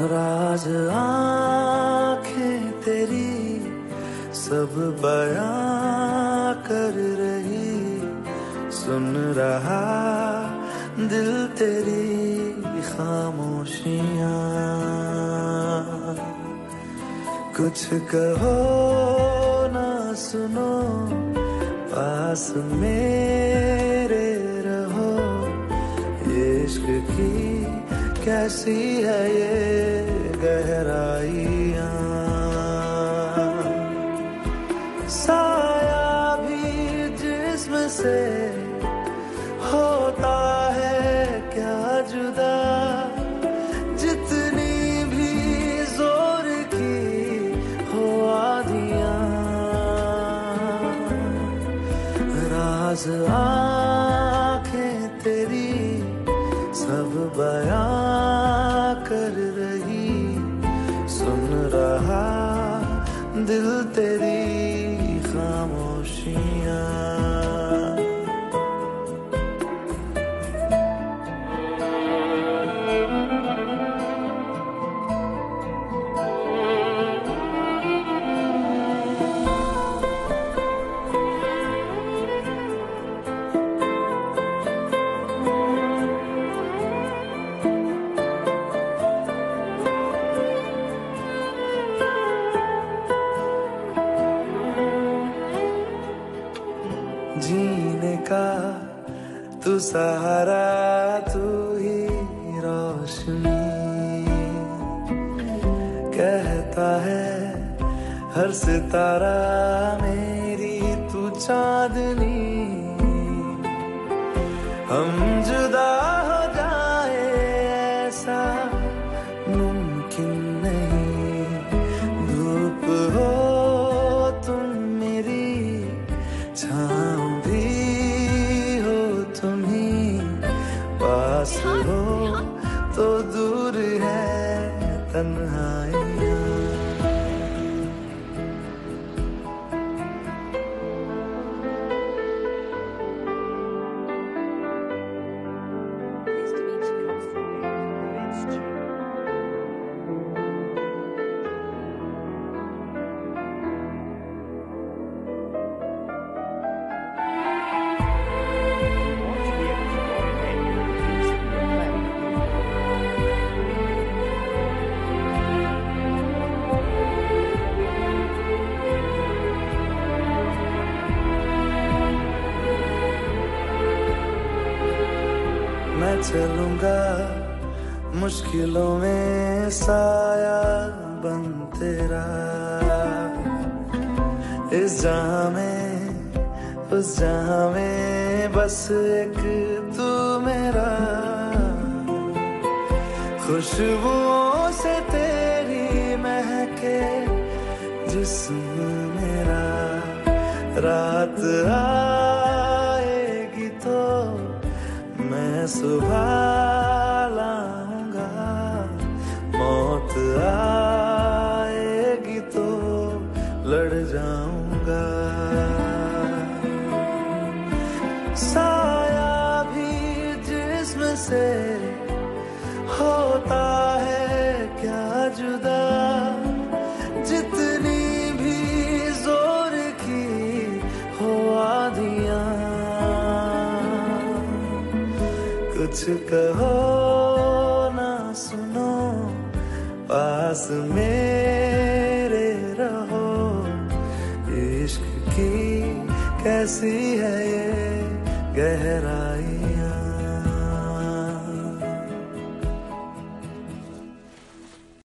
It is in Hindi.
राज आँखें तेरी सब बयां कर रही। सुन रहा दिल तेरी खामोशियाँ। कुछ कहो ना सुनो, पास मेरे रहो। इश्क की कैसी है ये गहराइयाँ? साया भी जिस्म से होता है क्या जुदा? जितनी भी ज़ोर की हो आदियाँ। राज आँखें सब बया कर रही। सुन रहा दिल तेरी खामोशियाँ। तू सहारा तू ही रोशनी। कहता है हर सितारा मेरी तू चांदनी। हम तन्हाइयाँ चलूँगा। मुश्किलों में साया बन तेरा। इस जहाँ में, उस जहाँ में बस एक तू मेरा। खुशबुओं से तेरी महके जिस्म मेरा। रात आएगी मैं सुबह लाऊँगा मौत आएगी तो लड़ जाऊँगा। साया भी जिसम से कुछ कहो ना सुनो पास मेरे रहो। इश्क की कैसी है ये गहराइयाँ